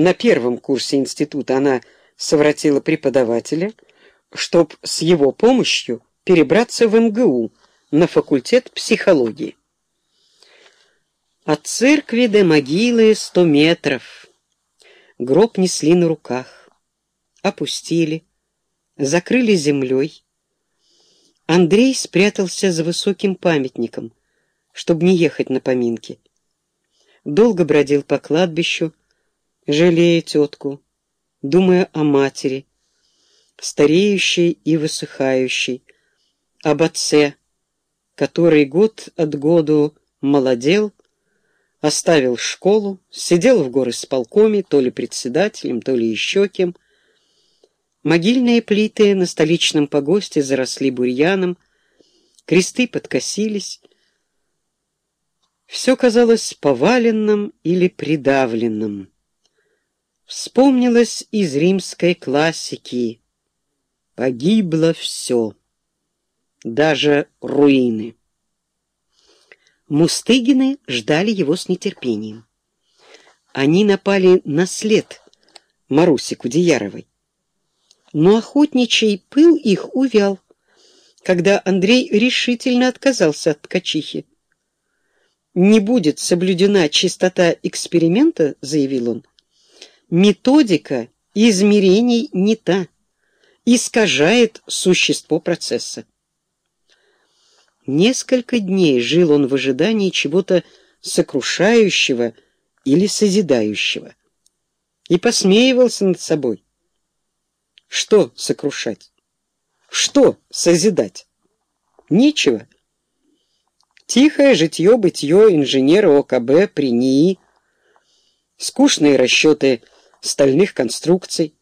на первом курсе института она совратила преподавателя, чтоб с его помощью перебраться в МГУ на факультет психологии. От церкви до могилы сто метров. Гроб несли на руках, опустили, закрыли землей. Андрей спрятался за высоким памятником, чтобы не ехать на поминки. Долго бродил по кладбищу, жалея тетку, думая о матери, стареющей и высыхающей, об отце, который год от году молодел, оставил школу, сидел в горы с полкоми, то ли председателем, то ли еще кем. Могильные плиты на столичном погосте заросли бурьяном, кресты подкосились. Все казалось поваленным или придавленным. Вспомнилось из римской классики. Погибло все, даже руины. Мустыгины ждали его с нетерпением. Они напали на след Маруси Кудеяровой. Но охотничий пыл их увял, когда Андрей решительно отказался от ткачихи. «Не будет соблюдена чистота эксперимента», — заявил он. «Методика измерений не та, искажает существо процесса». Несколько дней жил он в ожидании чего-то сокрушающего или созидающего. И посмеивался над собой. Что сокрушать? Что созидать? Нечего. Тихое житье-бытье инженера ОКБ при НИИ, скучные расчеты стальных конструкций.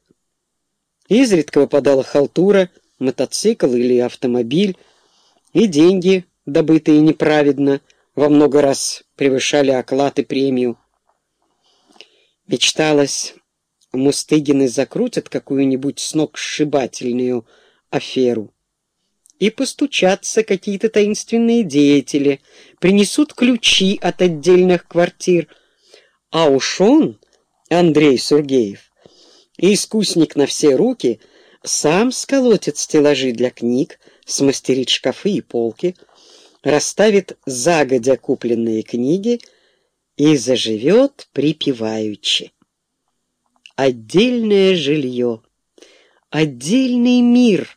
Изредка выпадала халтура, мотоцикл или автомобиль, и деньги, добытые неправедно, во много раз превышали оклад и премию. Мечталось, Мустыгины закрутят какую-нибудь сногсшибательную аферу. И постучатся какие-то таинственные деятели, принесут ключи от отдельных квартир. А уж он, Андрей Сургеев, искусник на все руки, сам сколотит стеллажи для книг, смастерит шкафы и полки, расставит загодя купленные книги и заживет припеваючи. Отдельное жилье, отдельный мир,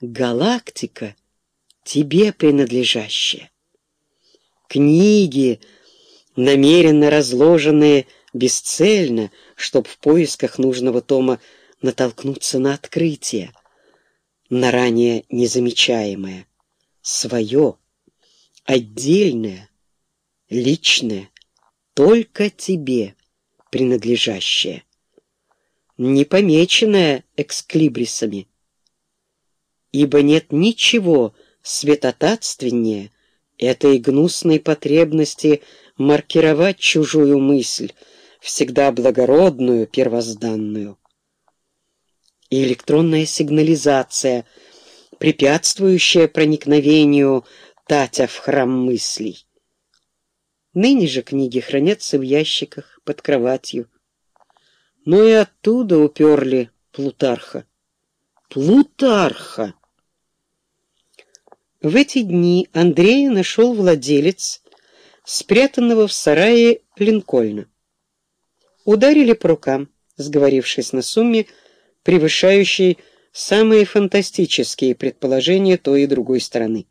галактика, тебе принадлежащая. Книги, намеренно разложенные бесцельно, чтоб в поисках нужного тома натолкнуться на открытие, на ранее незамечаемое, свое, отдельное, личное, только тебе принадлежащее, не помеченное эксклибрисами. Ибо нет ничего светотатственнее этой гнусной потребности маркировать чужую мысль, всегда благородную, первозданную и электронная сигнализация, препятствующая проникновению Татя в храм мыслей. Ныне же книги хранятся в ящиках под кроватью. Но и оттуда уперли Плутарха. Плутарха! В эти дни Андрея нашел владелец спрятанного в сарае Линкольна. Ударили по рукам, сговорившись на сумме превышающей самые фантастические предположения той и другой стороны.